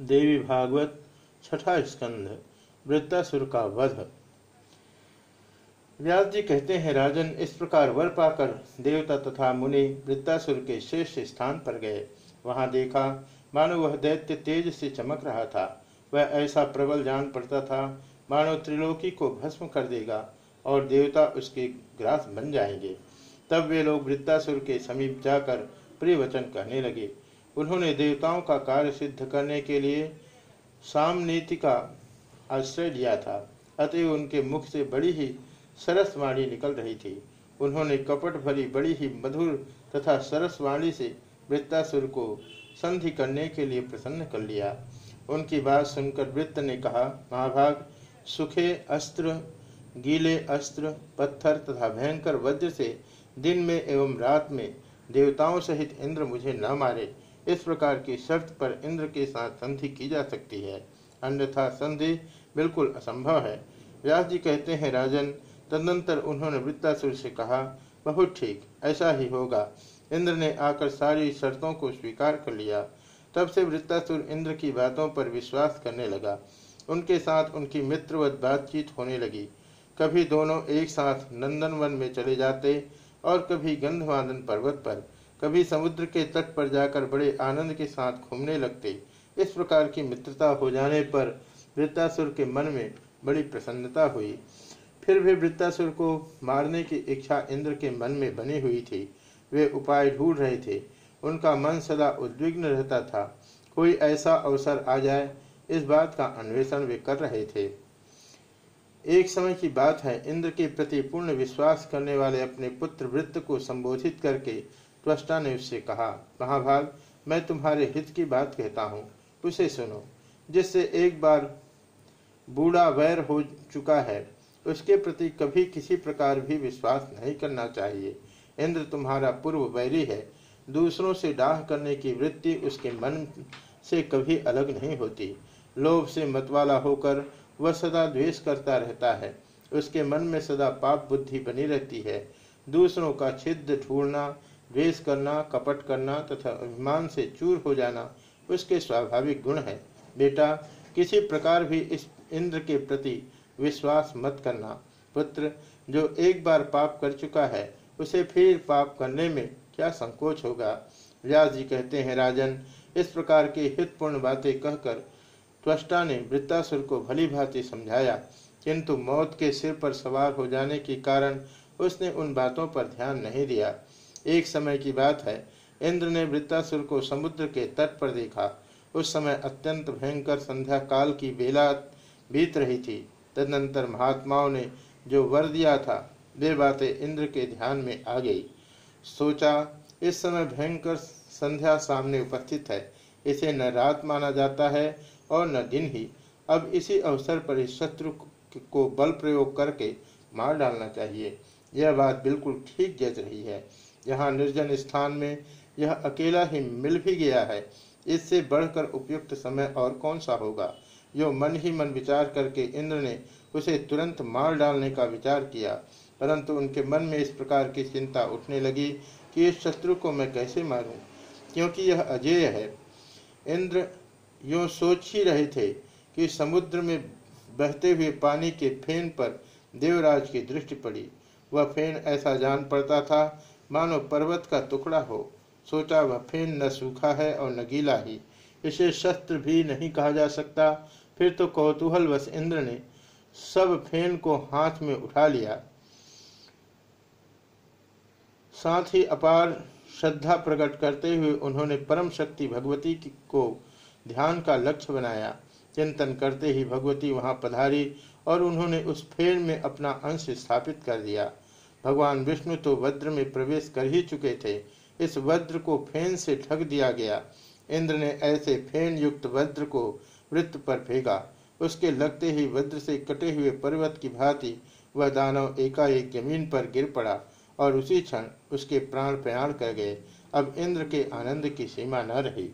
देवी भागवत, छठा स्कंध वृत्तासुर का वध। व्यास जी कहते हैं, राजन, इस प्रकार वर पाकर देवता तथा मुनि वृत्तासुर के शेष स्थान पर गए। वहाँ देखा, मानो वह दैत्य तेज से चमक रहा था। वह ऐसा प्रबल जान पड़ता था, मानो त्रिलोकी को भस्म कर देगा और देवता उसके ग्रास बन जाएँगे। तब वे लोग वृत्तासुर के समीप जाकर प्रिय वचन कहने लगे। उन्होंने देवताओं का कार्य सिद्ध करने के लिए सामनीति का आश्रय लिया था। अतः उनके मुख से बड़ी ही सरस वाणी निकल रही थी। उन्होंने कपट भरी बड़ी ही मधुर तथा सरस वाणी से वृत्तासुर को संधि करने के लिए प्रसन्न कर लिया। उनकी बात सुनकर वृत्त ने कहा, महाभाग, सुखे अस्त्र, गीले अस्त्र, पत्थर तथा भयंकर वज्र से दिन में एवं रात में देवताओं सहित इंद्र मुझे न मारे। इस प्रकार की शर्त पर इंद्र के साथ संधि की जा सकती है। अन्यथा संधि बिल्कुल असंभव है। व्यास जी कहते हैं, राजन, तदनंतर उन्होंने वृत्तासुर से कहा, बहुत ठीक, ऐसा ही होगा। इंद्र ने आकर सारी शर्तों को स्वीकार कर लिया। तब से वृत्तासुर इंद्र की बातों पर विश्वास करने लगा। उनके साथ उनकी मित्रवत बातचीत होने लगी। कभी दोनों एक साथ नंदनवन में चले जाते और कभी गंधवादन पर्वत पर। कभी समुद्र के तट पर जाकर बड़े आनंद के साथ घूमने लगते। इस प्रकार की मित्रता हो जाने पर वृत्तासुर के मन में बड़ी प्रसन्नता हुई। फिर भी वृत्तासुर को मारने की इच्छा इंद्र के मन में बनी हुई थी। वे उपाय ढूंढ रहे थे। उनका मन सदा उद्विग्न रहता था। कोई ऐसा अवसर आ जाए, इस बात का अन्वेषण वे कर रहे थे। एक समय की बात है, इंद्र के प्रति पूर्ण विश्वास करने वाले अपने पुत्र वृत्त को संबोधित करके त्वष्टा ने उससे कहा महाभाग मैं तुम्हारे हित की बात कहता हूँ। उसे सुनो। जिससे एक बार बूढ़ा वैर हो चुका है, उसके प्रति कभी किसी प्रकार भी विश्वास नहीं करना चाहिए। इंद्र तुम्हारा पूर्व वैरी है। दूसरों से डाह करने की वृत्ति उसके मन से कभी अलग नहीं होती। लोभ से मतवाला होकर वह सदा द्वेष करता रहता है। उसके मन में सदा पाप बुद्धि बनी रहती है। दूसरों का छिद्र ढूंढना द्वेष करना, कपट करना तथा अभिमान से चूर हो जाना, उसके स्वाभाविक गुण है। बेटा, किसी प्रकार भी इस इंद्र के प्रति विश्वास मत करना। पुत्र, जो एक बार पाप कर चुका है, उसे फिर पाप करने में क्या संकोच होगा? व्यास जी कहते हैं, राजन, इस प्रकार की हितपूर्ण बातें कहकर त्वष्टा ने वृत्तासुर को भली भांति समझाया। किंतु मौत के सिर पर सवार हो जाने के कारण उसने उन बातों पर ध्यान नहीं दिया। एक समय की बात है। इंद्र ने वृत्तासुर को समुद्र के तट पर देखा। उस समय अत्यंत भयंकर संध्या काल की बेला बीत रही थी। तदनंतर महात्माओं ने जो वर दिया था, वे बातें इंद्र के ध्यान में आ गई। सोचा, इस समय भयंकर संध्या सामने उपस्थित है। इसे न रात माना जाता है और न दिन ही। अब इसी अवसर पर इस शत्रु को बल प्रयोग करके मार डालना चाहिए। यह बात बिल्कुल ठीक जच रही है। यहाँ निर्जन स्थान में यह अकेला ही मिल भी गया है। इससे बढ़कर उपयुक्त समय और कौन सा होगा? यो मन ही मन विचार करके इंद्र ने उसे तुरंत मार डालने का विचार किया, परंतु उनके मन में इस प्रकार की चिंता उठने लगी कि इस शत्रु को मैं कैसे मारूं? क्योंकि यह अजेय है। इंद्र यो सोच ही रहे थे कि समुद्र में बहते हुए पानी के फेन पर देवराज की दृष्टि पड़ी। वह फेन ऐसा जान पड़ता था मानो पर्वत का टुकड़ा हो। सोचा वह फेन न सूखा है और न गीला ही। इसे शस्त्र भी नहीं कहा जा सकता। फिर तो कौतूहल वश इंद्र ने सब फेन को हाथ में उठा लिया। साथ ही अपार श्रद्धा प्रकट करते हुए उन्होंने परम शक्ति भगवती को ध्यान का लक्ष्य बनाया। चिंतन करते ही भगवती वहाँ पधारी और उन्होंने उस फेन में अपना अंश स्थापित कर दिया। भगवान विष्णु तो वज्र में प्रवेश कर ही चुके थे। इस वज्र को फेन से ठग दिया गया। इंद्र ने ऐसे फेन युक्त वज्र को वृत्त पर फेंका। उसके लगते ही वज्र से कटे हुए पर्वत की भांति वह दानव एकाएक ज़मीन पर गिर पड़ा और उसी क्षण उसके प्राण प्रयाण कर गए। अब इंद्र के आनंद की सीमा न रही।